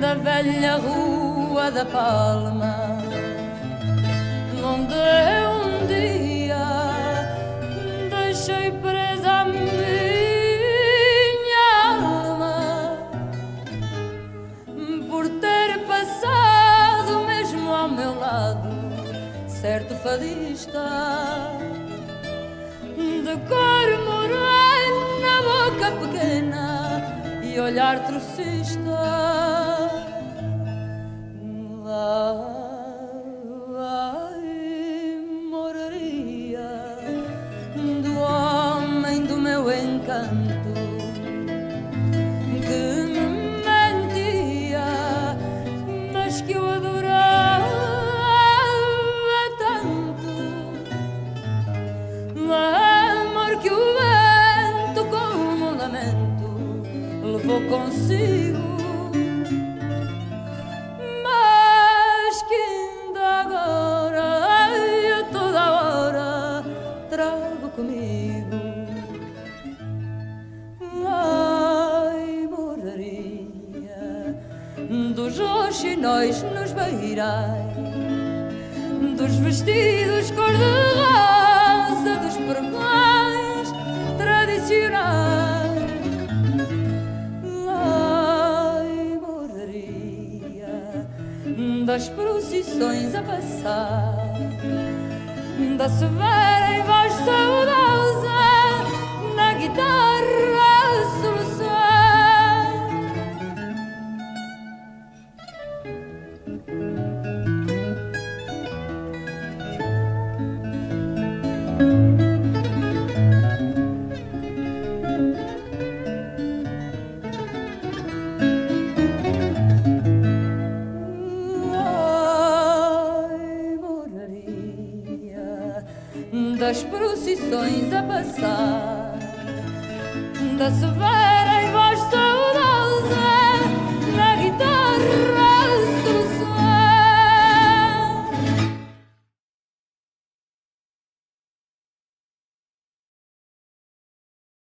Da velha rua da palma deixei presa a minha alma por ter passado mesmo ao meu lado certo fadista de cor morena, boca pequena e olhar trocista. encanto que me mentia, mas que eu adorava tanto. O amor que o vento, como um lamento, levou consigo. mas que ainda agora, a toda hora, trago Comigo. xinóis nos beirais, dos vestidos cor-de-rosa, dos perpais tradicionais. Ai, bordaria das procissões a passar, da severa em voz saudável das procissões a passar, da velhas.